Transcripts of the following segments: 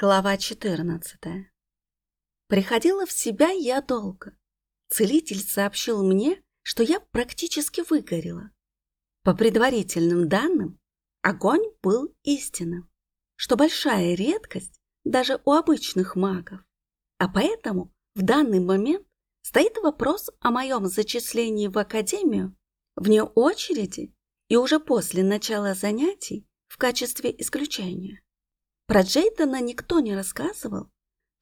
Глава 14. Приходила в себя я долго. Целитель сообщил мне, что я практически выгорела. По предварительным данным, огонь был истинным, что большая редкость даже у обычных магов. А поэтому в данный момент стоит вопрос о моем зачислении в академию вне очереди и уже после начала занятий в качестве исключения. Про Джейдена никто не рассказывал,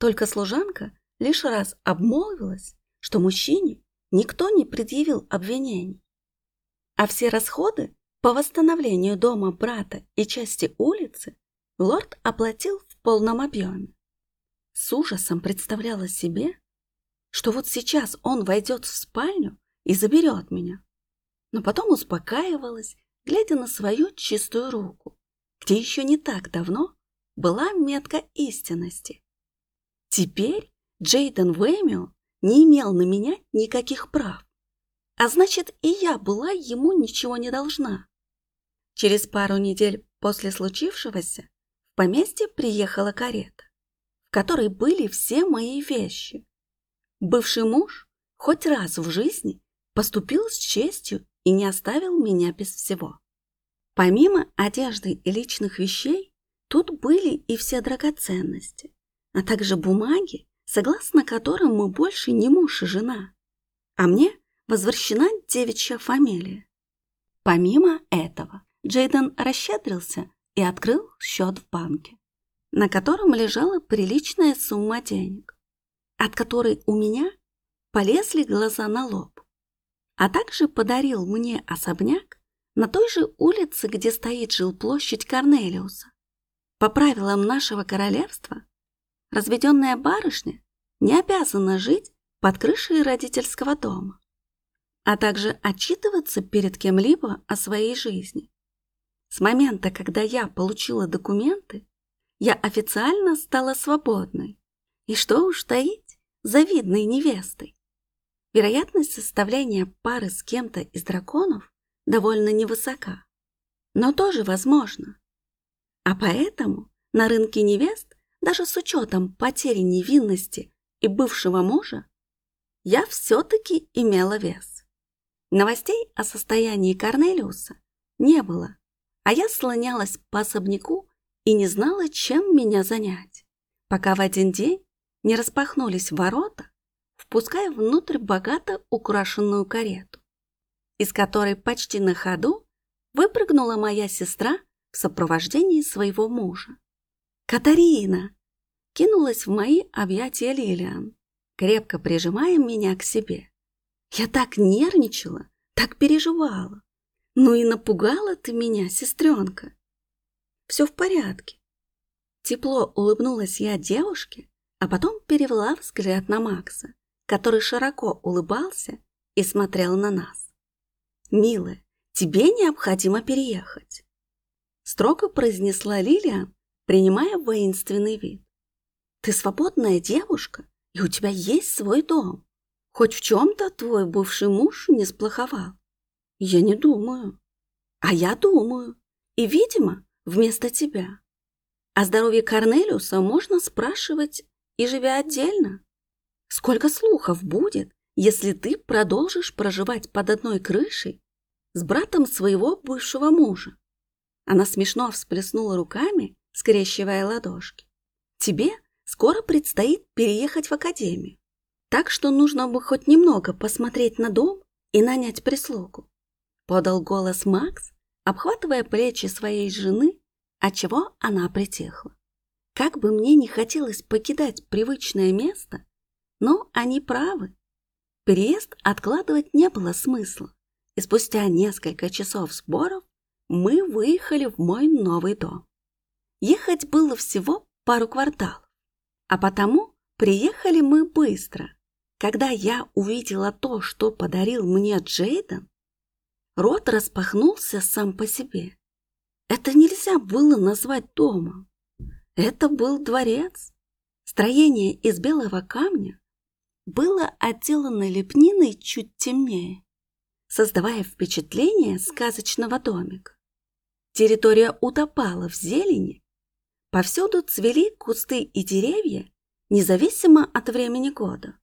только служанка лишь раз обмолвилась, что мужчине никто не предъявил обвинений. А все расходы по восстановлению дома брата и части улицы лорд оплатил в полном объеме. С ужасом представляла себе, что вот сейчас он войдет в спальню и заберет меня, но потом успокаивалась, глядя на свою чистую руку, где еще не так давно была метка истинности. Теперь Джейден Вэмио не имел на меня никаких прав, а значит и я была ему ничего не должна. Через пару недель после случившегося в поместье приехала карета, в которой были все мои вещи. Бывший муж хоть раз в жизни поступил с честью и не оставил меня без всего. Помимо одежды и личных вещей, Тут были и все драгоценности, а также бумаги, согласно которым мы больше не муж и жена, а мне возвращена девичья фамилия. Помимо этого, Джейден расщедрился и открыл счет в банке, на котором лежала приличная сумма денег, от которой у меня полезли глаза на лоб, а также подарил мне особняк на той же улице, где стоит жилплощадь Корнелиуса. По правилам нашего королевства, разведенная барышня не обязана жить под крышей родительского дома, а также отчитываться перед кем-либо о своей жизни. С момента, когда я получила документы, я официально стала свободной. И что уж таить, завидной невестой. Вероятность составления пары с кем-то из драконов довольно невысока, но тоже возможно. А поэтому на рынке невест, даже с учетом потери невинности и бывшего мужа, я все-таки имела вес. Новостей о состоянии Корнелиуса не было, а я слонялась по особняку и не знала, чем меня занять, пока в один день не распахнулись ворота, впуская внутрь богато украшенную карету, из которой почти на ходу выпрыгнула моя сестра в сопровождении своего мужа. «Катарина!» кинулась в мои объятия Лилиан, крепко прижимая меня к себе. Я так нервничала, так переживала. Ну и напугала ты меня, сестренка. Все в порядке. Тепло улыбнулась я девушке, а потом перевела взгляд на Макса, который широко улыбался и смотрел на нас. «Милая, тебе необходимо переехать строго произнесла Лилия, принимая воинственный вид. Ты свободная девушка, и у тебя есть свой дом. Хоть в чем-то твой бывший муж не сплоховал. Я не думаю. А я думаю. И, видимо, вместо тебя. О здоровье Корнелиуса можно спрашивать и живя отдельно. Сколько слухов будет, если ты продолжишь проживать под одной крышей с братом своего бывшего мужа? Она смешно всплеснула руками, скрещивая ладошки. «Тебе скоро предстоит переехать в академию, так что нужно бы хоть немного посмотреть на дом и нанять прислугу», подал голос Макс, обхватывая плечи своей жены, отчего она притихла. Как бы мне не хотелось покидать привычное место, но они правы. Переезд откладывать не было смысла, и спустя несколько часов сборов мы выехали в мой новый дом. Ехать было всего пару кварталов, а потому приехали мы быстро. Когда я увидела то, что подарил мне Джейден, рот распахнулся сам по себе. Это нельзя было назвать домом. Это был дворец. Строение из белого камня было отделано лепниной чуть темнее, создавая впечатление сказочного домика. Территория утопала в зелени, Повсюду цвели кусты и деревья, независимо от времени года.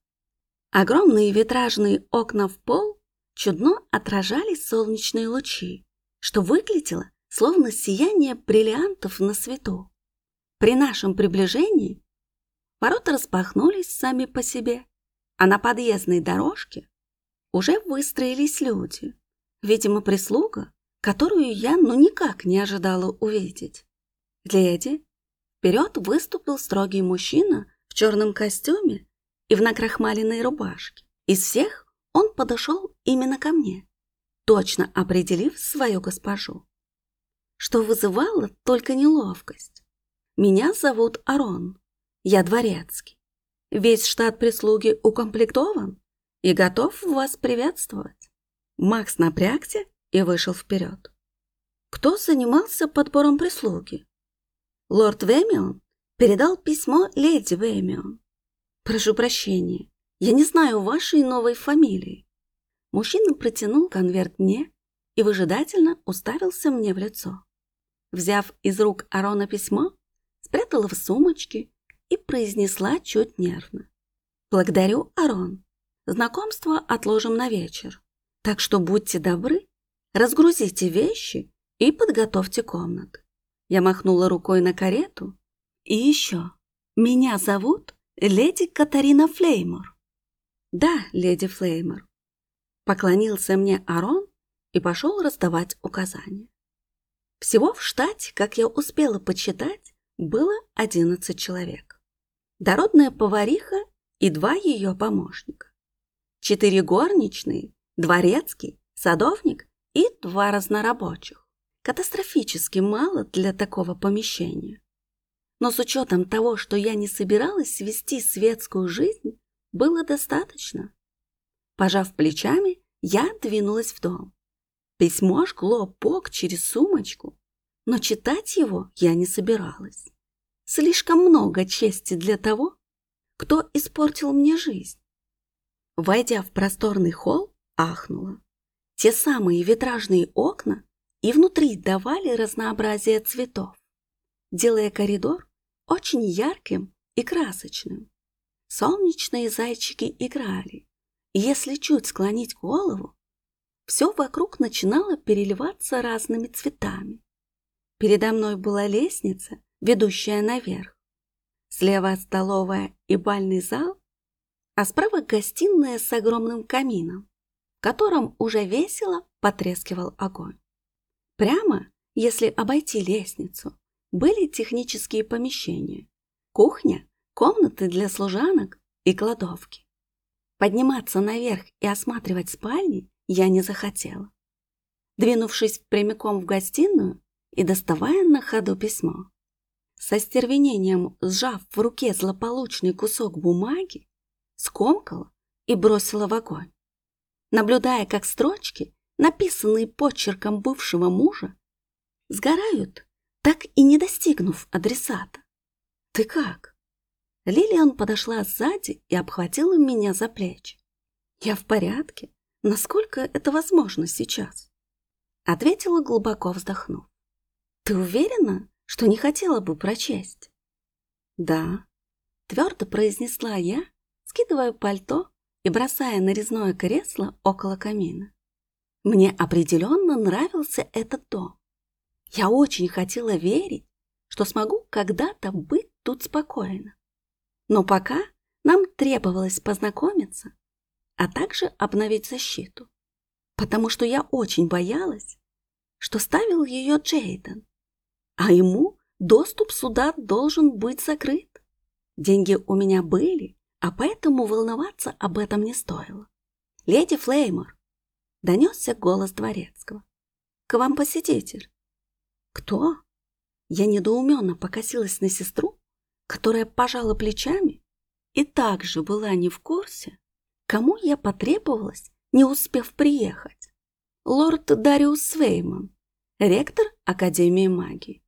Огромные витражные окна в пол чудно отражали солнечные лучи, что выглядело словно сияние бриллиантов на свету. При нашем приближении ворота распахнулись сами по себе, а на подъездной дорожке уже выстроились люди, видимо, прислуга, которую я ну никак не ожидала увидеть. Леди, вперед выступил строгий мужчина в черном костюме и в накрахмаленной рубашке. Из всех он подошел именно ко мне, точно определив свою госпожу, что вызывало только неловкость. Меня зовут Арон, я дворецкий. Весь штат прислуги укомплектован и готов вас приветствовать. Макс напрягся и вышел вперед. Кто занимался подбором прислуги? Лорд Вэмион передал письмо леди Вэмион. Прошу прощения, я не знаю вашей новой фамилии. Мужчина протянул конверт мне и выжидательно уставился мне в лицо. Взяв из рук Арона письмо, спрятала в сумочке и произнесла чуть нервно. «Благодарю, Арон. Знакомство отложим на вечер. Так что будьте добры, разгрузите вещи и подготовьте комнаты». Я махнула рукой на карету. «И еще, меня зовут леди Катарина Флеймор». «Да, леди Флеймор». Поклонился мне Арон и пошел раздавать указания. Всего в штате, как я успела подсчитать, было 11 человек. Дородная повариха и два ее помощника. Четыре горничные, дворецкий, садовник и два разнорабочих. Катастрофически мало для такого помещения. Но с учетом того, что я не собиралась вести светскую жизнь, было достаточно. Пожав плечами, я двинулась в дом. Письмо жгло бок через сумочку, но читать его я не собиралась. Слишком много чести для того, кто испортил мне жизнь. Войдя в просторный холл, ахнула. Те самые витражные окна и внутри давали разнообразие цветов, делая коридор очень ярким и красочным. Солнечные зайчики играли, и если чуть склонить голову, все вокруг начинало переливаться разными цветами. Передо мной была лестница, ведущая наверх. Слева столовая и бальный зал, а справа гостиная с огромным камином, котором уже весело потрескивал огонь. Прямо, если обойти лестницу, были технические помещения, кухня, комнаты для служанок и кладовки. Подниматься наверх и осматривать спальни я не захотела. Двинувшись прямиком в гостиную и доставая на ходу письмо, со стервенением сжав в руке злополучный кусок бумаги, скомкала и бросила в огонь. Наблюдая, как строчки, написанные почерком бывшего мужа, сгорают, так и не достигнув адресата. «Ты как?» Лилиан подошла сзади и обхватила меня за плечи. «Я в порядке. Насколько это возможно сейчас?» Ответила, глубоко вздохнув. «Ты уверена, что не хотела бы прочесть. Да, твердо произнесла я, скидывая пальто и бросая нарезное кресло около камина. Мне определенно нравился этот дом. Я очень хотела верить, что смогу когда-то быть тут спокойно. Но пока нам требовалось познакомиться, а также обновить защиту, потому что я очень боялась, что ставил ее Джейден а ему доступ сюда должен быть закрыт. Деньги у меня были, а поэтому волноваться об этом не стоило. «Леди Флеймор!» — донесся голос дворецкого. «К вам посетитель». «Кто?» Я недоуменно покосилась на сестру, которая пожала плечами и также была не в курсе, кому я потребовалась, не успев приехать. Лорд Дариус Свейман, ректор Академии магии.